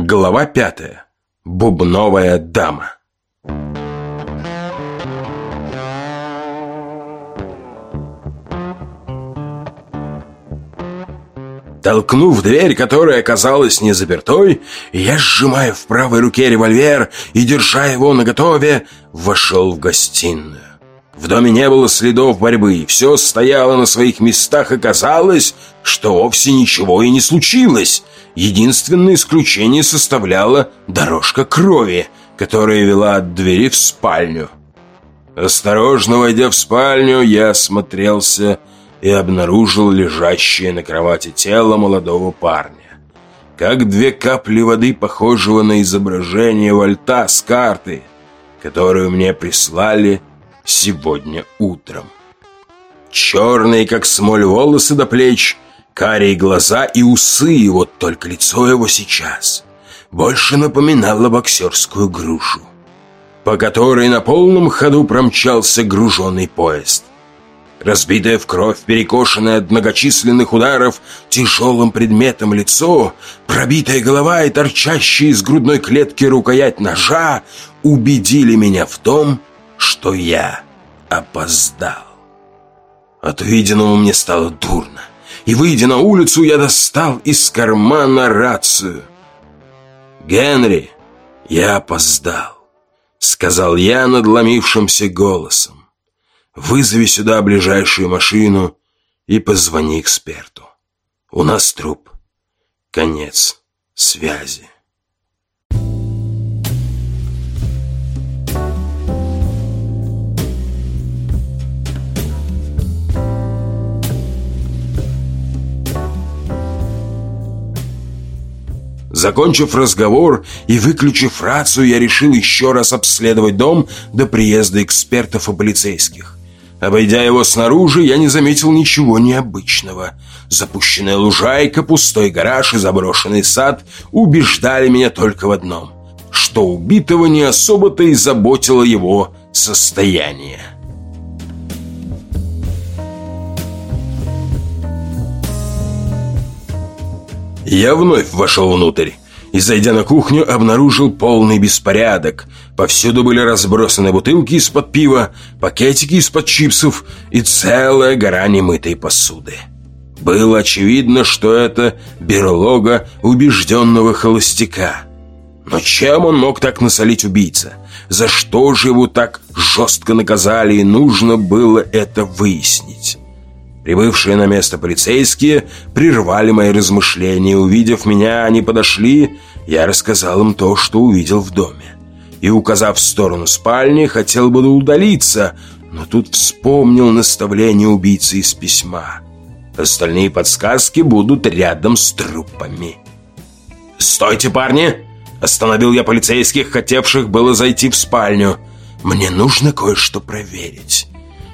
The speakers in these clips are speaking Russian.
Глава пятая. Бубновая дама. Толкнув дверь, которая оказалась не запертой, я, сжимая в правой руке револьвер и держа его наготове, вошел в гостиную. В доме не было следов борьбы, все стояло на своих местах, и казалось, что вовсе ничего и не случилось. Единственное исключение составляла дорожка крови, которая вела от двери в спальню. Осторожно войдя в спальню, я осмотрелся и обнаружил лежащее на кровати тело молодого парня. Как две капли воды, похожего на изображение вольта с карты, которую мне прислали сегодня утром. Черные, как смоль, волосы до плеч, карие глаза и усы, и вот только лицо его сейчас больше напоминало боксерскую грушу, по которой на полном ходу промчался груженный поезд. Разбитое в кровь, перекошенное от многочисленных ударов тяжелым предметом лицо, пробитая голова и торчащая из грудной клетки рукоять ножа убедили меня в том, что я опоздал. От увиденного мне стало дурно, и, выйдя на улицу, я достал из кармана рацию. «Генри, я опоздал», — сказал я надломившимся голосом. «Вызови сюда ближайшую машину и позвони эксперту. У нас труп. Конец связи». Закончив разговор и выключив рацию, я решил еще раз обследовать дом до приезда экспертов и полицейских. Обойдя его снаружи, я не заметил ничего необычного. Запущенная лужайка, пустой гараж и заброшенный сад убеждали меня только в одном, что убитого не особо-то и заботило его состояние. Я вновь вошел внутрь и, зайдя на кухню, обнаружил полный беспорядок. Повсюду были разбросаны бутылки из-под пива, пакетики из-под чипсов и целая гора немытой посуды. Было очевидно, что это берлога убежденного холостяка. Но чем он мог так насолить убийца? За что же его так жестко наказали, и нужно было это выяснить? Прибывшие на место полицейские прервали мои размышления. Увидев меня, они подошли. Я рассказал им то, что увидел в доме. И, указав в сторону спальни, хотел бы удалиться, но тут вспомнил наставление убийцы из письма. Остальные подсказки будут рядом с трупами. «Стойте, парни!» Остановил я полицейских, хотевших было зайти в спальню. «Мне нужно кое-что проверить».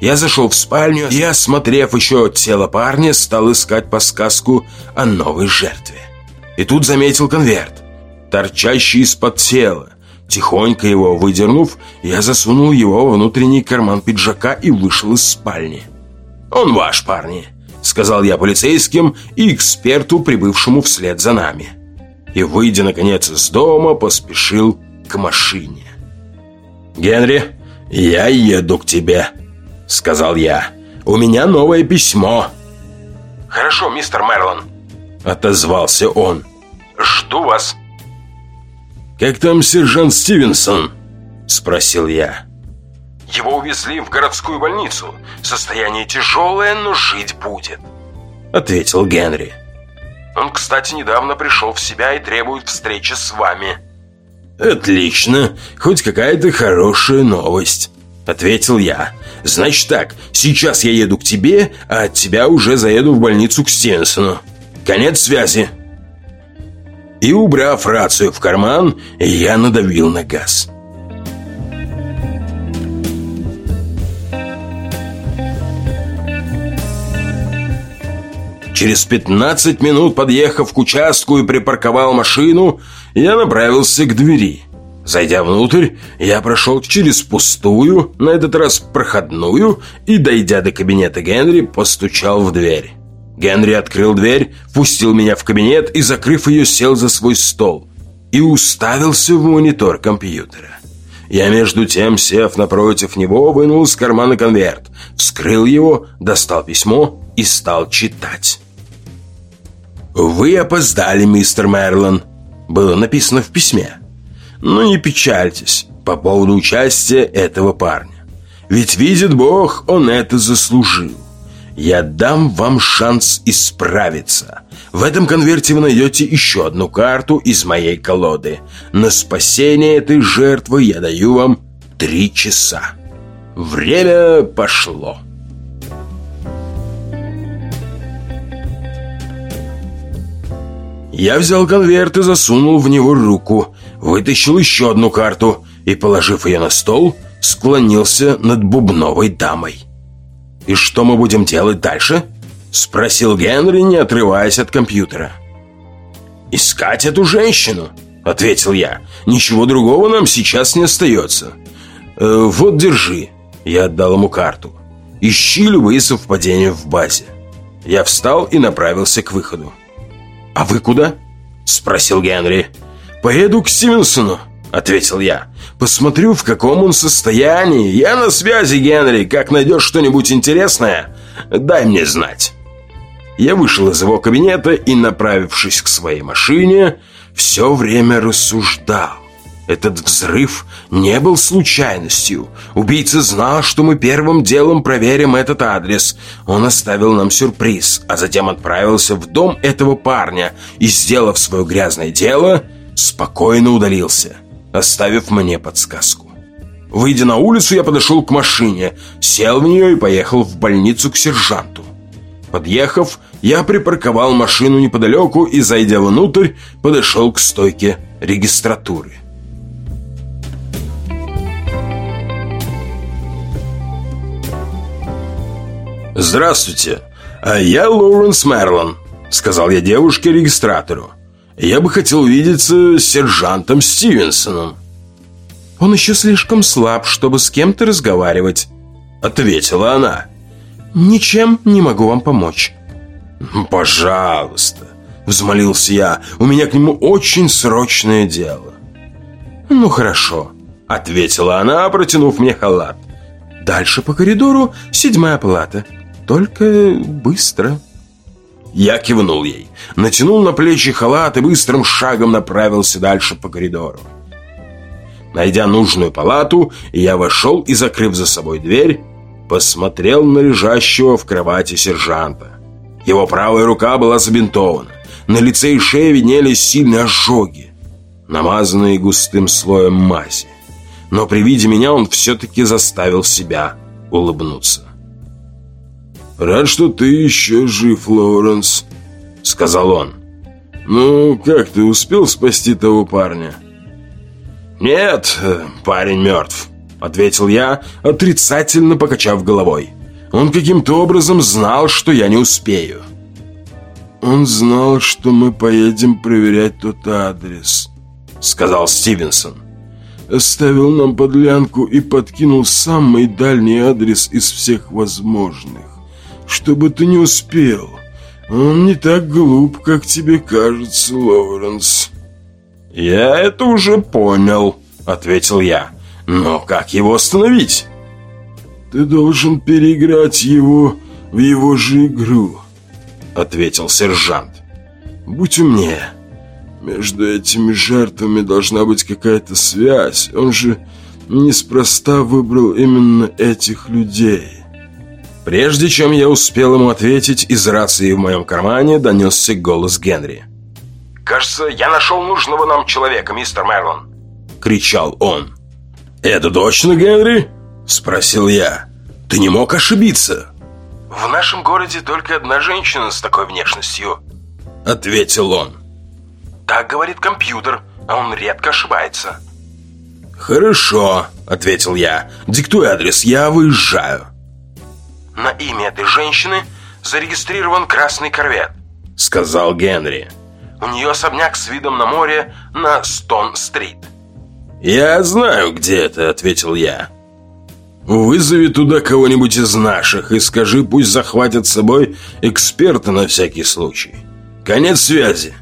Я зашел в спальню и, осмотрев еще тело парня, стал искать подсказку о новой жертве. И тут заметил конверт, торчащий из-под тела. Тихонько его выдернув, я засунул его во внутренний карман пиджака и вышел из спальни. «Он ваш, парни», — сказал я полицейским и эксперту, прибывшему вслед за нами. И, выйдя, наконец, из дома, поспешил к машине. «Генри, я еду к тебе», — сказал я. «У меня новое письмо». «Хорошо, мистер Мерлон», — отозвался он. «Жду вас». «Как там сержант Стивенсон?» — спросил я. «Его увезли в городскую больницу. Состояние тяжелое, но жить будет», — ответил Генри. «Он, кстати, недавно пришел в себя и требует встречи с вами». «Отлично. Хоть какая-то хорошая новость», — ответил я. Значит так, сейчас я еду к тебе, а от тебя уже заеду в больницу к Стенсону. Конец связи. И убрав рацию в карман, я надавил на газ. Через 15 минут, подъехав к участку и припарковал машину, я направился к двери. Зайдя внутрь, я прошел через пустую, на этот раз проходную, и, дойдя до кабинета Генри, постучал в дверь. Генри открыл дверь, пустил меня в кабинет и, закрыв ее, сел за свой стол. и уставился в монитор компьютера. Я между тем, сев напротив него, вынул из кармана конверт, вскрыл его, достал письмо и стал читать. «Вы опоздали, мистер Мерлон», было написано в письме. «Но не печальтесь по поводу участия этого парня. Ведь, видит Бог, он это заслужил. Я дам вам шанс исправиться. В этом конверте вы найдете еще одну карту из моей колоды. На спасение этой жертвы я даю вам три часа. Время пошло. Я взял конверт и засунул в него руку, вытащил еще одну карту и, положив ее на стол, склонился над бубновой дамой. «И что мы будем делать дальше?» Спросил Генри, не отрываясь от компьютера. «Искать эту женщину», — ответил я. «Ничего другого нам сейчас не остается». «Э, «Вот, держи». Я отдал ему карту. «Ищи любые совпадения в базе». Я встал и направился к выходу. «А вы куда?» — спросил Генри. «Поеду к Стивенсону», — ответил я. «Посмотрю, в каком он состоянии. Я на связи, Генри. Как найдешь что-нибудь интересное, дай мне знать». Я вышел из его кабинета и, направившись к своей машине, все время рассуждал. Этот взрыв не был случайностью. Убийца знал, что мы первым делом проверим этот адрес. Он оставил нам сюрприз, а затем отправился в дом этого парня и, сделав свое грязное дело, спокойно удалился, оставив мне подсказку. Выйдя на улицу, я подошел к машине, сел в нее и поехал в больницу к сержанту. Подъехав, я припарковал машину неподалеку и, зайдя внутрь, подошел к стойке регистратуры. «Здравствуйте, а я Лоуренс Мерлон», — сказал я девушке-регистратору. «Я бы хотел увидеться с сержантом Стивенсоном». «Он еще слишком слаб, чтобы с кем-то разговаривать», — ответила она. «Ничем не могу вам помочь». «Пожалуйста», — взмолился я, — «у меня к нему очень срочное дело». «Ну хорошо», — ответила она, протянув мне халат. «Дальше по коридору седьмая палата. Только быстро». Я кивнул ей, натянул на плечи халат и быстрым шагом направился дальше по коридору. Найдя нужную палату, я вошел и, закрыв за собой дверь, посмотрел на лежащего в кровати сержанта. Его правая рука была забинтована. На лице и шее виднелись сильные ожоги, намазанные густым слоем мази. Но при виде меня он все-таки заставил себя улыбнуться. «Рад, что ты еще жив, Лоуренс», — сказал он. «Ну, как ты успел спасти того парня?» «Нет, парень мертв», — ответил я, отрицательно покачав головой. Он каким-то образом знал, что я не успею. «Он знал, что мы поедем проверять тот адрес», — сказал Стивенсон. «Оставил нам подлянку и подкинул самый дальний адрес из всех возможных, чтобы ты не успел. Он не так глуп, как тебе кажется, Лоуренс». «Я это уже понял», — ответил я. «Но как его остановить?» «Ты должен переиграть его в его же игру», — ответил сержант. «Будь умнее. Между этими жертвами должна быть какая-то связь. Он же неспроста выбрал именно этих людей». Прежде чем я успел ему ответить, из рации в моем кармане донесся голос Генри. «Кажется, я нашел нужного нам человека, мистер Мерлон!» — кричал он. «Это точно Генри?» Спросил я. Ты не мог ошибиться? В нашем городе только одна женщина с такой внешностью. Ответил он. Так говорит компьютер, а он редко ошибается. Хорошо, ответил я. Диктуй адрес, я выезжаю. На имя этой женщины зарегистрирован красный корвет, сказал Генри. У нее особняк с видом на море на Стон-стрит. «Я знаю, где это», — ответил я. Вызови туда кого-нибудь из наших и скажи, пусть захватят с собой эксперта на всякий случай. Конец связи.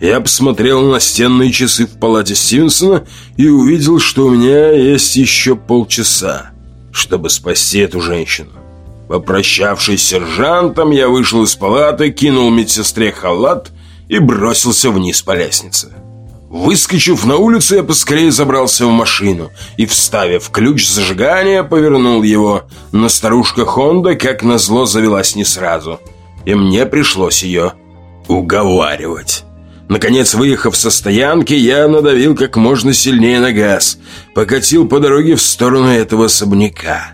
Я посмотрел на настенные часы в палате Стивенсона и увидел, что у меня есть еще полчаса, чтобы спасти эту женщину. Попрощавшись с сержантом, я вышел из палаты, кинул медсестре халат и бросился вниз по лестнице. Выскочив на улицу, я поскорее забрался в машину и, вставив ключ зажигания, повернул его. Но старушка Хонда, как назло, завелась не сразу. И мне пришлось ее уговаривать. Наконец, выехав со стоянки, я надавил как можно сильнее на газ. Покатил по дороге в сторону этого особняка.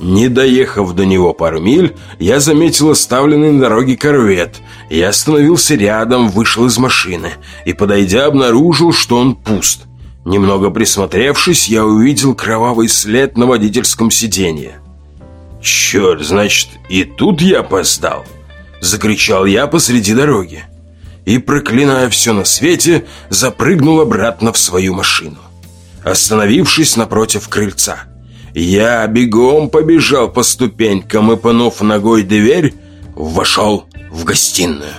Не доехав до него пару миль, я заметил оставленный на дороге корвет. Я остановился рядом, вышел из машины и, подойдя, обнаружил, что он пуст. Немного присмотревшись, я увидел кровавый след на водительском сиденье. «Черт, значит, и тут я опоздал!» Закричал я посреди дороги и, проклиная все на свете, запрыгнул обратно в свою машину, остановившись напротив крыльца. Я бегом побежал по ступенькам и, пнув ногой дверь, вошел в гостиную.